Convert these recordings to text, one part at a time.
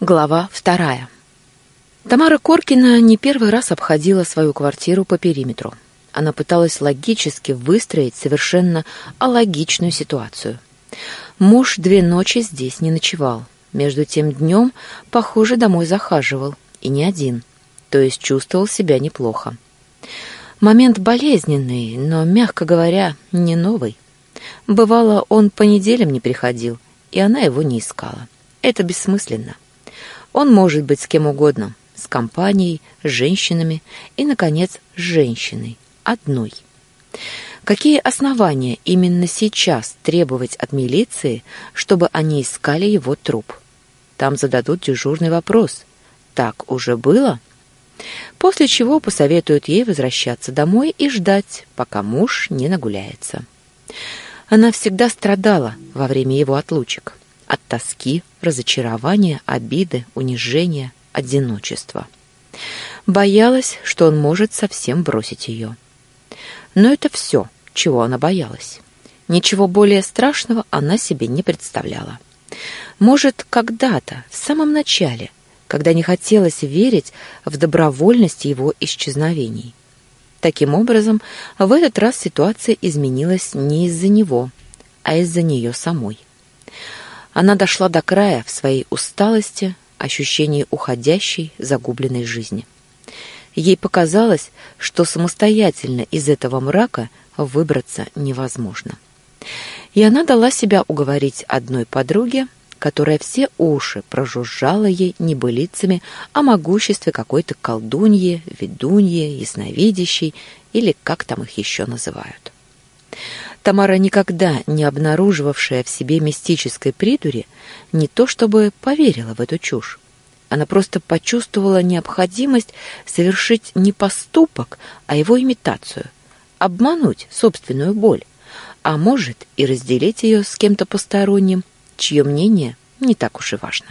Глава вторая. Тамара Коркина не первый раз обходила свою квартиру по периметру. Она пыталась логически выстроить совершенно алогичную ситуацию. Муж две ночи здесь не ночевал. Между тем днем, похоже, домой захаживал. И не один. То есть чувствовал себя неплохо. Момент болезненный, но, мягко говоря, не новый. Бывало, он по неделям не приходил, и она его не искала. Это бессмысленно. Он может быть с кем угодно, с компанией, с женщинами и, наконец, с женщиной, одной. Какие основания именно сейчас требовать от милиции, чтобы они искали его труп? Там зададут дежурный вопрос. Так уже было? После чего посоветуют ей возвращаться домой и ждать, пока муж не нагуляется. Она всегда страдала во время его отлучек от тоски, разочарования, обиды, унижения, одиночества. Боялась, что он может совсем бросить ее. Но это все, чего она боялась. Ничего более страшного она себе не представляла. Может, когда-то, в самом начале, когда не хотелось верить в добровольность его исчезновений. Таким образом, в этот раз ситуация изменилась не из-за него, а из-за нее самой. Она дошла до края в своей усталости, ощущении уходящей, загубленной жизни. Ей показалось, что самостоятельно из этого мрака выбраться невозможно. И она дала себя уговорить одной подруге, которая все уши прожужжала ей небылицами о могуществе какой-то колдуньи, ведуньи, ясновидящей или как там их еще называют. Тамара, никогда не обнаруживавшая в себе мистической придури, не то чтобы поверила в эту чушь. Она просто почувствовала необходимость совершить не поступок, а его имитацию, обмануть собственную боль, а может и разделить ее с кем-то посторонним, чье мнение не так уж и важно.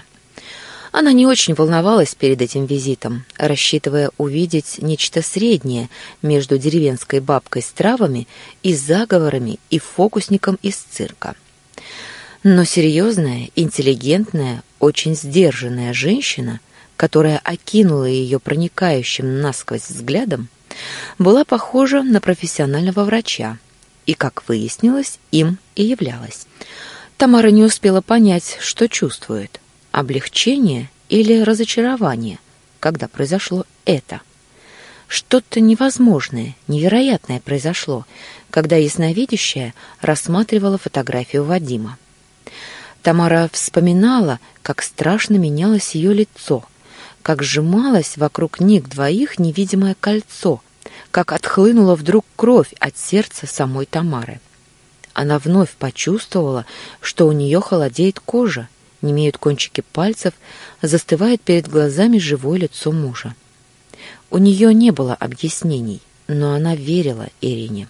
Она не очень волновалась перед этим визитом, рассчитывая увидеть нечто среднее между деревенской бабкой с травами и заговорами и фокусником из цирка. Но серьезная, интеллигентная, очень сдержанная женщина, которая окинула ее проникающим насквозь взглядом, была похожа на профессионального врача и, как выяснилось, им и являлась. Тамара не успела понять, что чувствует облегчение или разочарование, когда произошло это. Что-то невозможное, невероятное произошло, когда ясновидящая рассматривала фотографию Вадима. Тамара вспоминала, как страшно менялось ее лицо, как сжималось вокруг них двоих невидимое кольцо, как отхлынула вдруг кровь от сердца самой Тамары. Она вновь почувствовала, что у нее холодеет кожа, немеют кончики пальцев, застывает перед глазами живое лицо мужа. У нее не было объяснений, но она верила Ирине.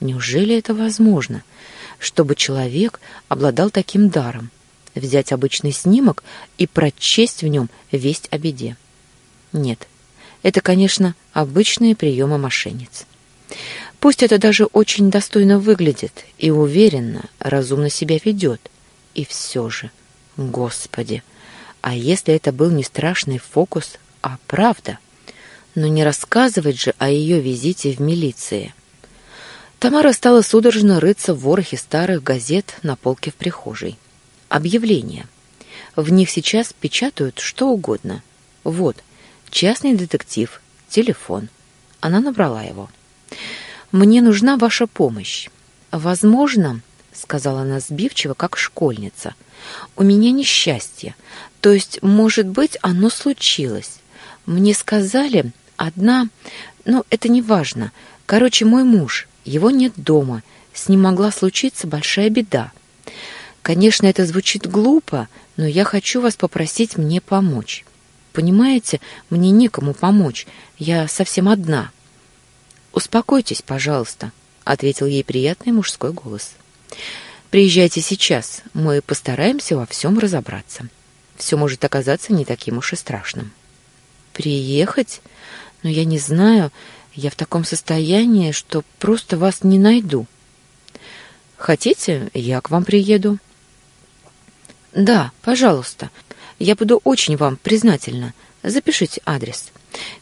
Неужели это возможно, чтобы человек обладал таким даром, взять обычный снимок и прочесть в нем весть о беде? Нет, это, конечно, обычные приемы мошенниц. Пусть это даже очень достойно выглядит и уверенно, разумно себя ведет, и все же Господи! А если это был не страшный фокус, а правда? Но не рассказывать же о ее визите в милиции. Тамара стала судорожно рыться в ворохе старых газет на полке в прихожей. Объявления. В них сейчас печатают что угодно. Вот, частный детектив, телефон. Она набрала его. «Мне нужна ваша помощь. Возможно, — сказала она сбивчиво, как школьница — у меня несчастье. То есть, может быть, оно случилось. Мне сказали, одна... Ну, это не важно. Короче, мой муж, его нет дома. С ним могла случиться большая беда. Конечно, это звучит глупо, но я хочу вас попросить мне помочь. Понимаете, мне некому помочь. Я совсем одна. Успокойтесь, пожалуйста, ответил ей приятный мужской голос. Приезжайте сейчас, мы постараемся во всем разобраться. Все может оказаться не таким уж и страшным. Приехать? Но я не знаю, я в таком состоянии, что просто вас не найду. Хотите, я к вам приеду? Да, пожалуйста. Я буду очень вам признательна. Запишите адрес.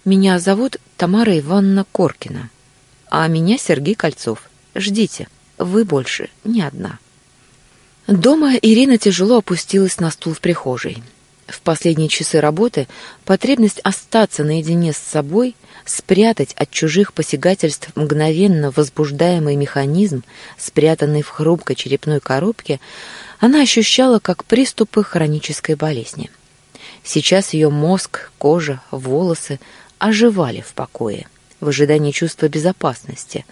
Меня зовут Тамара Ивановна Коркина, а меня Сергей Кольцов. Ждите, вы больше не одна. Дома Ирина тяжело опустилась на стул в прихожей. В последние часы работы потребность остаться наедине с собой, спрятать от чужих посягательств мгновенно возбуждаемый механизм, спрятанный в хрупкой черепной коробке, она ощущала как приступы хронической болезни. Сейчас ее мозг, кожа, волосы оживали в покое, в ожидании чувства безопасности,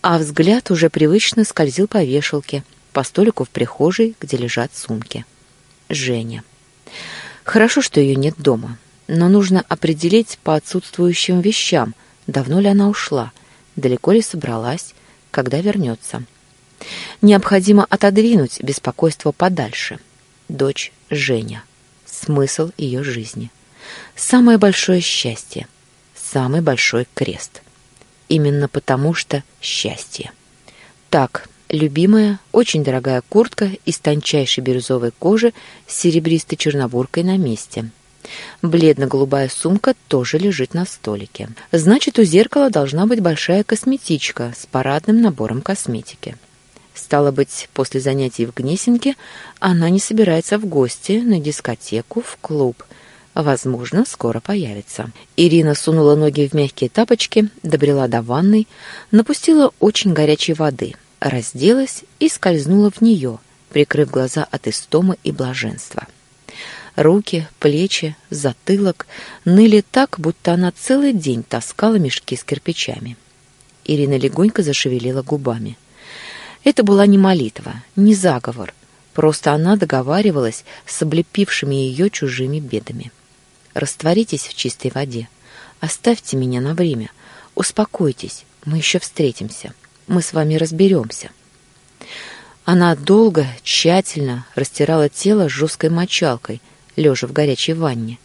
а взгляд уже привычно скользил по вешалке – по столику в прихожей, где лежат сумки. Женя. Хорошо, что ее нет дома, но нужно определить по отсутствующим вещам, давно ли она ушла, далеко ли собралась, когда вернется. Необходимо отодвинуть беспокойство подальше. Дочь Женя. Смысл ее жизни. Самое большое счастье. Самый большой крест. Именно потому что счастье. Так, Любимая, очень дорогая куртка из тончайшей бирюзовой кожи с серебристой чернобуркой на месте. Бледно-голубая сумка тоже лежит на столике. Значит, у зеркала должна быть большая косметичка с парадным набором косметики. Стало быть, после занятий в Гнесинке она не собирается в гости, на дискотеку, в клуб. Возможно, скоро появится. Ирина сунула ноги в мягкие тапочки, добрела до ванной, напустила очень горячей воды — разделась и скользнула в нее, прикрыв глаза от истомы и блаженства. Руки, плечи, затылок ныли так, будто она целый день таскала мешки с кирпичами. Ирина легонько зашевелила губами. Это была не молитва, не заговор, просто она договаривалась с облепившими ее чужими бедами. «Растворитесь в чистой воде. Оставьте меня на время. Успокойтесь, мы еще встретимся» мы с вами разберемся». Она долго, тщательно растирала тело жесткой мочалкой, лежа в горячей ванне.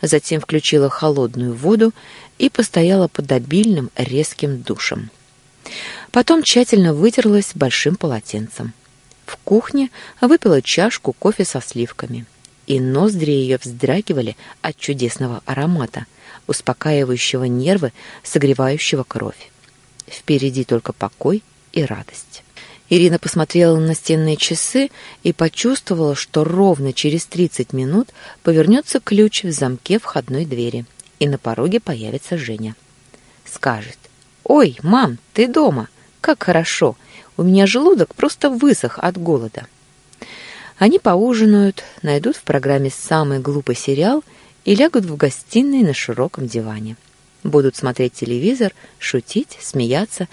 Затем включила холодную воду и постояла под обильным резким душем. Потом тщательно вытерлась большим полотенцем. В кухне выпила чашку кофе со сливками. И ноздри ее вздрагивали от чудесного аромата, успокаивающего нервы, согревающего кровь. Впереди только покой и радость. Ирина посмотрела на настенные часы и почувствовала, что ровно через 30 минут повернется ключ в замке входной двери, и на пороге появится Женя. Скажет, «Ой, мам, ты дома? Как хорошо! У меня желудок просто высох от голода». Они поужинают, найдут в программе самый глупый сериал и лягут в гостиной на широком диване. Будут смотреть телевизор, шутить, смеяться,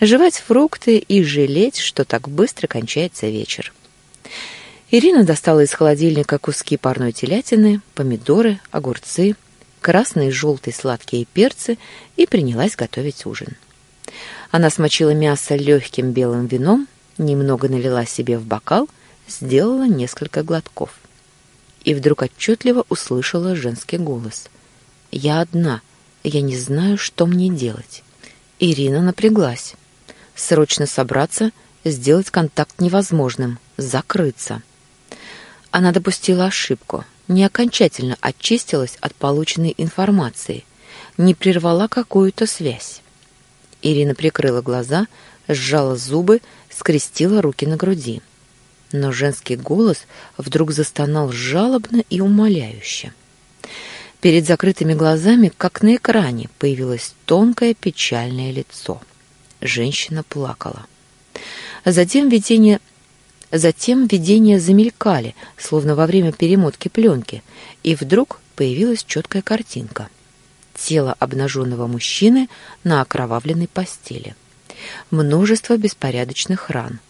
жевать фрукты и жалеть, что так быстро кончается вечер. Ирина достала из холодильника куски парной телятины, помидоры, огурцы, красные желтые сладкие перцы и принялась готовить ужин. Она смочила мясо легким белым вином, немного налила себе в бокал, сделала несколько глотков. И вдруг отчетливо услышала женский голос. «Я одна», я не знаю, что мне делать. Ирина напряглась. Срочно собраться, сделать контакт невозможным, закрыться. Она допустила ошибку, не окончательно очистилась от полученной информации, не прервала какую-то связь. Ирина прикрыла глаза, сжала зубы, скрестила руки на груди. Но женский голос вдруг застонал жалобно и умоляюще. Перед закрытыми глазами, как на экране, появилось тонкое печальное лицо. Женщина плакала. Затем видение Затем видения замелькали, словно во время перемотки пленки, и вдруг появилась четкая картинка. Тело обнаженного мужчины на окровавленной постели. Множество беспорядочных ран.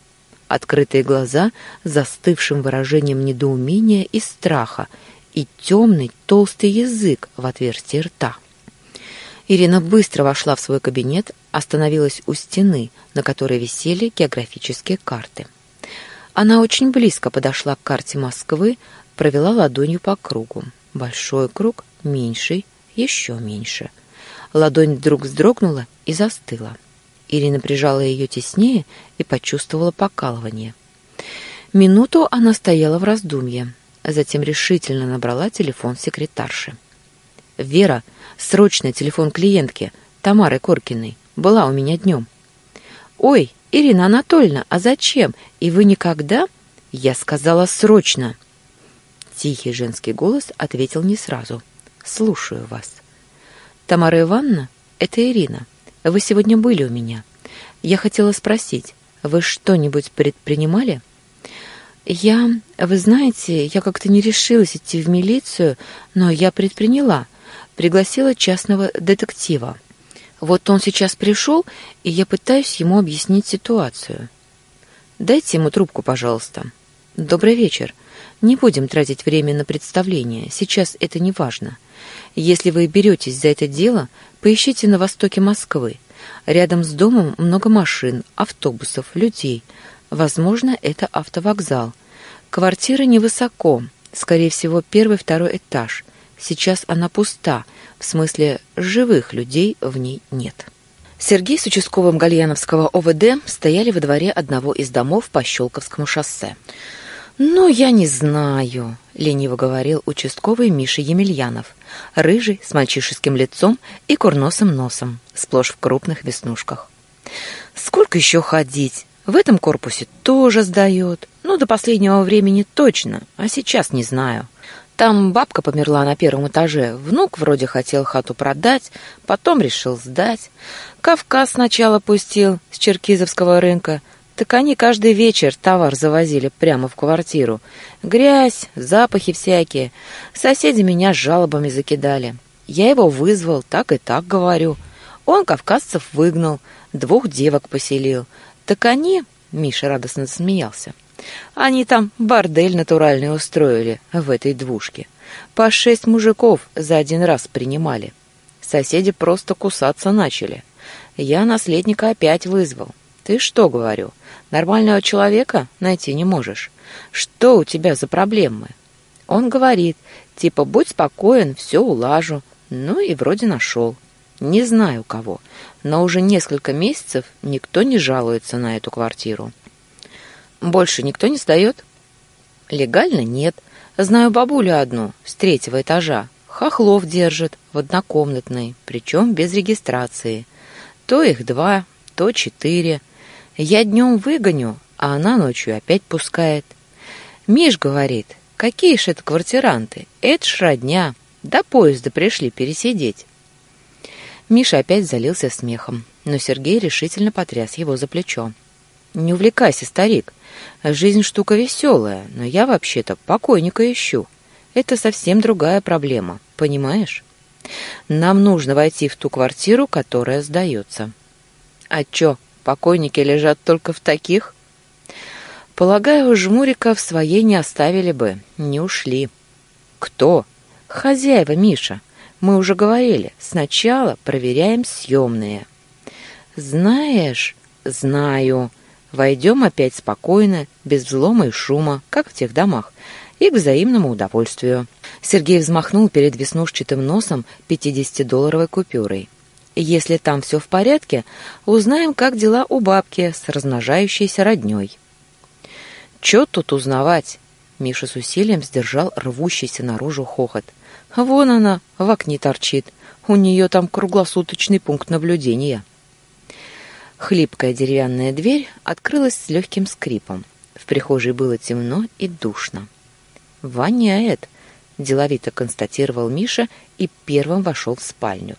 Открытые глаза с застывшим выражением недоумения и страха и темный толстый язык в отверстии рта. Ирина быстро вошла в свой кабинет, остановилась у стены, на которой висели географические карты. Она очень близко подошла к карте Москвы, провела ладонью по кругу. Большой круг, меньший, еще меньше. Ладонь вдруг вздрогнула и застыла. Ирина прижала ее теснее и почувствовала покалывание. Минуту она стояла в раздумье, затем решительно набрала телефон секретарши. «Вера, срочно телефон клиентки, Тамары Коркиной, была у меня днем». «Ой, Ирина Анатольевна, а зачем? И вы никогда?» «Я сказала срочно». Тихий женский голос ответил не сразу. «Слушаю вас». «Тамара Ивановна, это Ирина. Вы сегодня были у меня. Я хотела спросить, вы что-нибудь предпринимали?» «Я... Вы знаете, я как-то не решилась идти в милицию, но я предприняла. Пригласила частного детектива. Вот он сейчас пришел, и я пытаюсь ему объяснить ситуацию. Дайте ему трубку, пожалуйста. Добрый вечер. Не будем тратить время на представление, сейчас это не важно. Если вы беретесь за это дело, поищите на востоке Москвы. Рядом с домом много машин, автобусов, людей. Возможно, это автовокзал. Квартира невысоко, скорее всего, первый-второй этаж. Сейчас она пуста, в смысле живых людей в ней нет. Сергей с участковым Гальяновского ОВД стояли во дворе одного из домов по Щелковскому шоссе. «Ну, я не знаю», — лениво говорил участковый Миша Емельянов, рыжий, с мальчишеским лицом и курносым носом, сплошь в крупных веснушках. «Сколько еще ходить? В этом корпусе тоже сдает. Ну, до последнего времени точно, а сейчас не знаю. Там бабка померла на первом этаже, внук вроде хотел хату продать, потом решил сдать. Кавказ сначала пустил с Черкизовского рынка, так они каждый вечер товар завозили прямо в квартиру. Грязь, запахи всякие. Соседи меня жалобами закидали. Я его вызвал, так и так говорю. Он кавказцев выгнал, двух девок поселил. Так они, Миша радостно смеялся, они там бордель натуральный устроили в этой двушке. По шесть мужиков за один раз принимали. Соседи просто кусаться начали. Я наследника опять вызвал. Ты что, говорю, нормального человека найти не можешь? Что у тебя за проблемы? Он говорит, типа, будь спокоен, все улажу. Ну и вроде нашел. Не знаю кого, но уже несколько месяцев никто не жалуется на эту квартиру. Больше никто не сдает? Легально нет. Знаю бабулю одну, с третьего этажа. Хохлов держит в однокомнатной, причем без регистрации. То их два, то четыре. Я днем выгоню, а она ночью опять пускает. Миш говорит, какие ж это квартиранты, это ж родня. До поезда пришли пересидеть. Миша опять залился смехом, но Сергей решительно потряс его за плечо. «Не увлекайся, старик. Жизнь штука веселая, но я вообще-то покойника ищу. Это совсем другая проблема, понимаешь? Нам нужно войти в ту квартиру, которая сдается». «А чё, Покойники лежат только в таких? Полагаю, жмурика в своей не оставили бы, не ушли. Кто? Хозяева, Миша. Мы уже говорили, сначала проверяем съемные. Знаешь, знаю. Войдем опять спокойно, без взлома и шума, как в тех домах, и к взаимному удовольствию. Сергей взмахнул перед веснушчатым носом 50-долларовой купюрой. Если там все в порядке, узнаем, как дела у бабки с размножающейся родней. Че тут узнавать? Миша с усилием сдержал рвущийся наружу хохот. Вон она, в окне торчит. У нее там круглосуточный пункт наблюдения. Хлипкая деревянная дверь открылась с легким скрипом. В прихожей было темно и душно. «Воняет», — деловито констатировал Миша и первым вошел в спальню.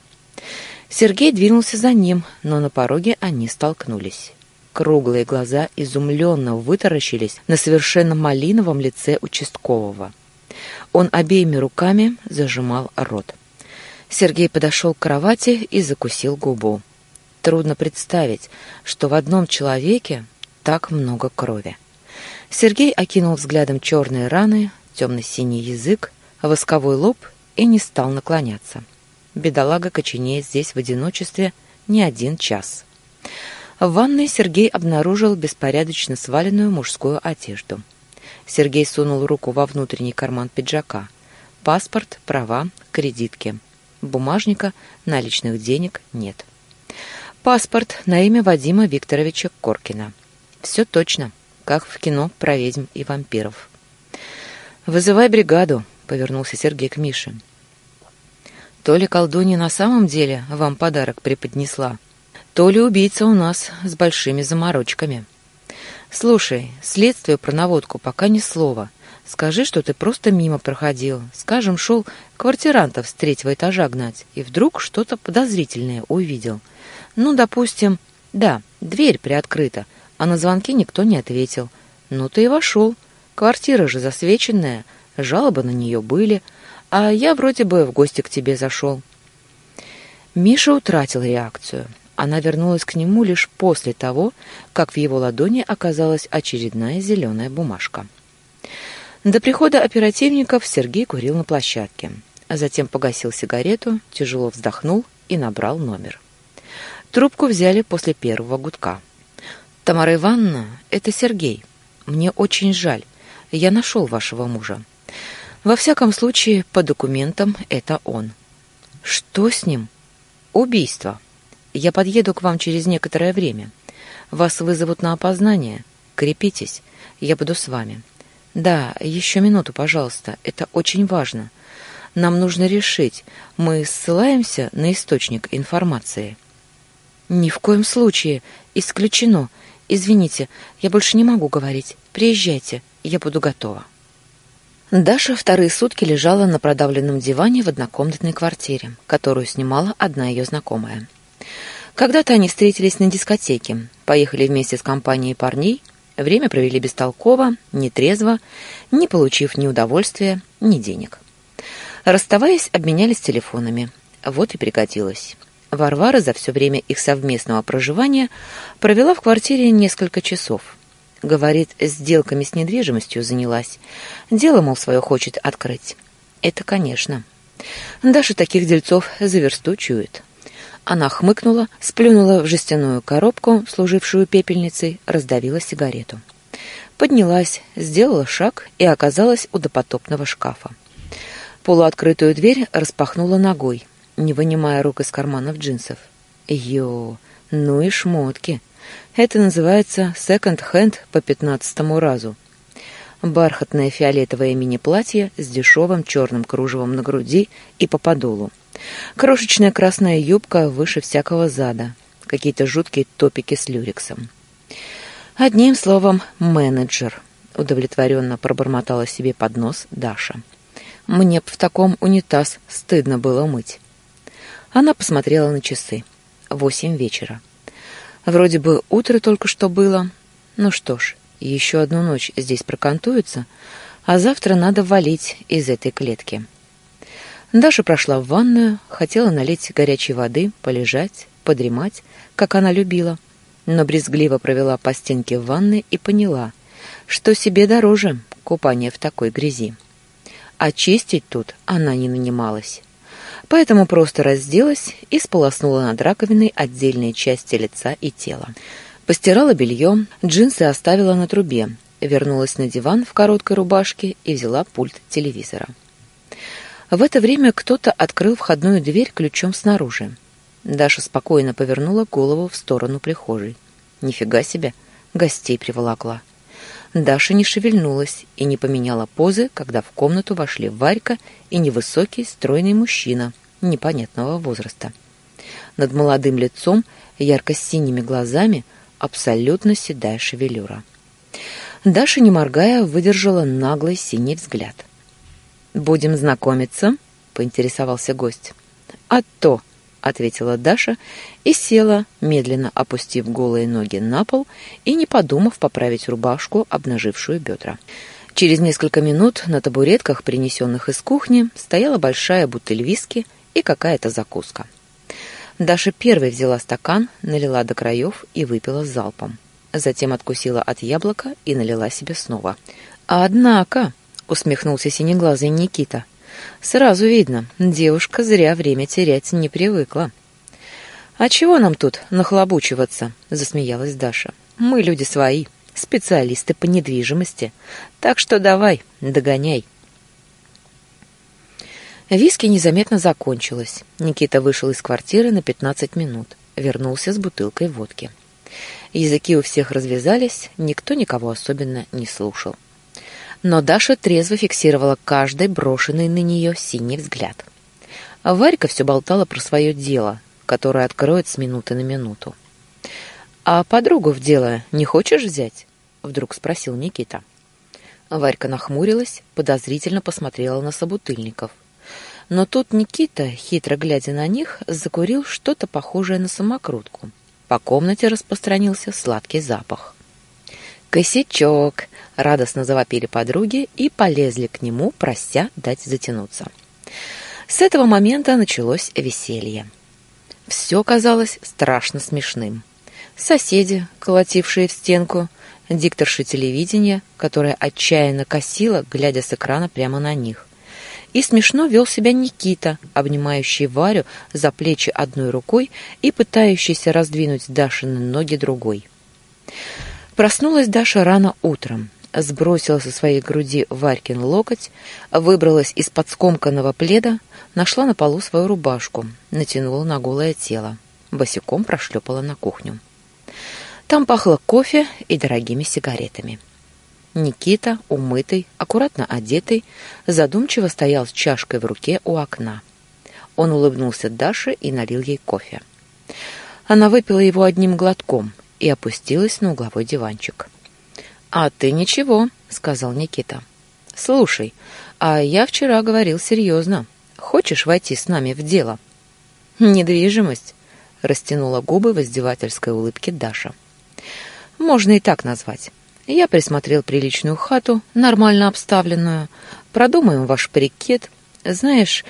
Сергей двинулся за ним, но на пороге они столкнулись. Круглые глаза изумленно вытаращились на совершенно малиновом лице участкового. Он обеими руками зажимал рот. Сергей подошел к кровати и закусил губу. Трудно представить, что в одном человеке так много крови. Сергей окинул взглядом черные раны, темно-синий язык, восковой лоб и не стал наклоняться. Бедолага коченеет здесь в одиночестве не один час. В ванной Сергей обнаружил беспорядочно сваленную мужскую одежду. Сергей сунул руку во внутренний карман пиджака. Паспорт, права, кредитки. Бумажника, наличных денег нет. Паспорт на имя Вадима Викторовича Коркина. Все точно, как в кино про ведьм и вампиров. «Вызывай бригаду», — повернулся Сергей к Мише. То ли колдунья на самом деле вам подарок преподнесла, то ли убийца у нас с большими заморочками. Слушай, следствию про наводку пока ни слова. Скажи, что ты просто мимо проходил. Скажем, шел квартирантов с третьего этажа гнать, и вдруг что-то подозрительное увидел. Ну, допустим, да, дверь приоткрыта, а на звонки никто не ответил. Ну, ты и вошел. Квартира же засвеченная, жалобы на нее были, а я вроде бы в гости к тебе зашел. Миша утратил реакцию. Она вернулась к нему лишь после того, как в его ладони оказалась очередная зеленая бумажка. До прихода оперативников Сергей курил на площадке, а затем погасил сигарету, тяжело вздохнул и набрал номер. Трубку взяли после первого гудка. «Тамара Ивановна, это Сергей. Мне очень жаль. Я нашел вашего мужа. Во всяком случае, по документам это он. Что с ним? Убийство. Я подъеду к вам через некоторое время. Вас вызовут на опознание. Крепитесь, я буду с вами. Да, еще минуту, пожалуйста, это очень важно. Нам нужно решить, мы ссылаемся на источник информации. Ни в коем случае. Исключено. Извините, я больше не могу говорить. Приезжайте, я буду готова. Даша вторые сутки лежала на продавленном диване в однокомнатной квартире, которую снимала одна ее знакомая. Когда-то они встретились на дискотеке, поехали вместе с компанией парней, время провели бестолково, нетрезво, не получив ни удовольствия, ни денег. Расставаясь, обменялись телефонами. Вот и пригодилось. Варвара за все время их совместного проживания провела в квартире несколько часов – Говорит, сделками с недвижимостью занялась. Дело, мол, свое хочет открыть. Это, конечно. Даша таких дельцов заверстучует. Она хмыкнула, сплюнула в жестяную коробку, служившую пепельницей, раздавила сигарету. Поднялась, сделала шаг и оказалась у допотопного шкафа. Полуоткрытую дверь распахнула ногой, не вынимая рук из карманов джинсов. Йо, ну и шмотки. Это называется секонд-хенд по пятнадцатому разу. Бархатное фиолетовое мини-платье с дешевым черным кружевом на груди и по подолу. Крошечная красная юбка выше всякого зада. Какие-то жуткие топики с люрексом. Одним словом, менеджер. Удовлетворенно пробормотала себе под нос Даша. Мне б в таком унитаз стыдно было мыть. Она посмотрела на часы. Восемь вечера. Вроде бы утро только что было. Ну что ж, еще одну ночь здесь прокантуется, а завтра надо валить из этой клетки. Даша прошла в ванную, хотела налить горячей воды, полежать, подремать, как она любила, но брезгливо провела по стенке в ванной и поняла, что себе дороже купание в такой грязи. Очистить тут она не нанималась поэтому просто разделась и сполоснула над раковиной отдельные части лица и тела. Постирала белье, джинсы оставила на трубе, вернулась на диван в короткой рубашке и взяла пульт телевизора. В это время кто-то открыл входную дверь ключом снаружи. Даша спокойно повернула голову в сторону прихожей. Нифига себе, гостей приволокла. Даша не шевельнулась и не поменяла позы, когда в комнату вошли Варька и невысокий стройный мужчина — непонятного возраста. Над молодым лицом, ярко-синими глазами, абсолютно седая шевелюра. Даша, не моргая, выдержала наглый синий взгляд. «Будем знакомиться?» — поинтересовался гость. «А то!» — ответила Даша и села, медленно опустив голые ноги на пол и не подумав поправить рубашку, обнажившую бедра. Через несколько минут на табуретках, принесенных из кухни, стояла большая бутыль виски и какая-то закуска. Даша первой взяла стакан, налила до краев и выпила залпом. Затем откусила от яблока и налила себе снова. «Однако», — усмехнулся синеглазый Никита, — «сразу видно, девушка зря время терять не привыкла». «А чего нам тут нахлобучиваться?» — засмеялась Даша. «Мы люди свои, специалисты по недвижимости, так что давай, догоняй». Виски незаметно закончилось. Никита вышел из квартиры на 15 минут. Вернулся с бутылкой водки. Языки у всех развязались, никто никого особенно не слушал. Но Даша трезво фиксировала каждый брошенный на нее синий взгляд. А Варька все болтала про свое дело, которое откроет с минуты на минуту. «А подругу в дело не хочешь взять?» — вдруг спросил Никита. Варька нахмурилась, подозрительно посмотрела на собутыльников. Но тут Никита, хитро глядя на них, закурил что-то похожее на самокрутку. По комнате распространился сладкий запах. «Косячок!» — радостно завопили подруги и полезли к нему, прося дать затянуться. С этого момента началось веселье. Все казалось страшно смешным. Соседи, колотившие в стенку, дикторша телевидения, которая отчаянно косила, глядя с экрана прямо на них. И смешно вел себя Никита, обнимающий Варю за плечи одной рукой и пытающийся раздвинуть Дашины ноги другой. Проснулась Даша рано утром, сбросила со своей груди Варькин локоть, выбралась из-под скомканного пледа, нашла на полу свою рубашку, натянула на голое тело, босиком прошлепала на кухню. Там пахло кофе и дорогими сигаретами. Никита, умытый, аккуратно одетый, задумчиво стоял с чашкой в руке у окна. Он улыбнулся Даше и налил ей кофе. Она выпила его одним глотком — и опустилась на угловой диванчик. «А ты ничего», — сказал Никита. «Слушай, а я вчера говорил серьезно. Хочешь войти с нами в дело?» «Недвижимость», — растянула губы в издевательской улыбке Даша. «Можно и так назвать. Я присмотрел приличную хату, нормально обставленную. Продумаем ваш парикет. Знаешь,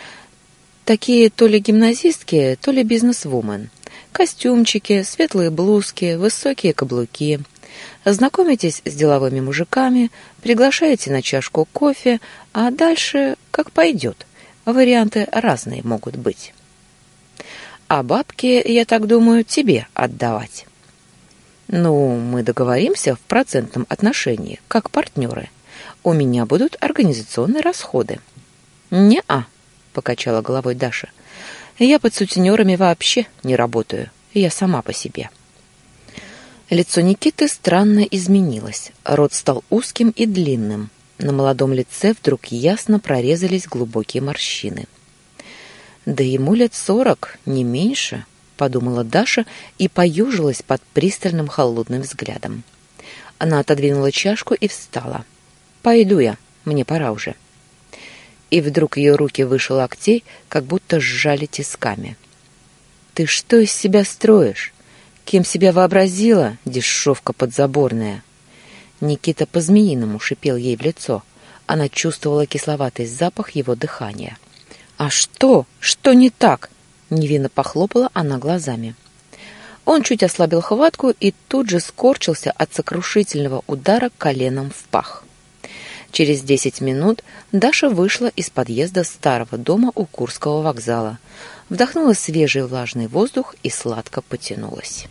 такие то ли гимназистки, то ли бизнесвумен. Костюмчики, светлые блузки, высокие каблуки. Знакомитесь с деловыми мужиками, приглашаете на чашку кофе, а дальше как пойдет. Варианты разные могут быть. А бабки, я так думаю, тебе отдавать. Ну, мы договоримся в процентном отношении, как партнеры. У меня будут организационные расходы. Не-а, покачала головой Даша. Я под сутенерами вообще не работаю. Я сама по себе. Лицо Никиты странно изменилось. Рот стал узким и длинным. На молодом лице вдруг ясно прорезались глубокие морщины. «Да ему лет сорок, не меньше», — подумала Даша и поюжилась под пристальным холодным взглядом. Она отодвинула чашку и встала. «Пойду я, мне пора уже» и вдруг ее руки выше локтей, как будто сжали тисками. «Ты что из себя строишь? Кем себя вообразила, дешевка подзаборная?» Никита по-змеиному шипел ей в лицо. Она чувствовала кисловатый запах его дыхания. «А что? Что не так?» Невинно похлопала она глазами. Он чуть ослабил хватку и тут же скорчился от сокрушительного удара коленом в пах. Через десять минут Даша вышла из подъезда старого дома у Курского вокзала, вдохнула свежий влажный воздух и сладко потянулась.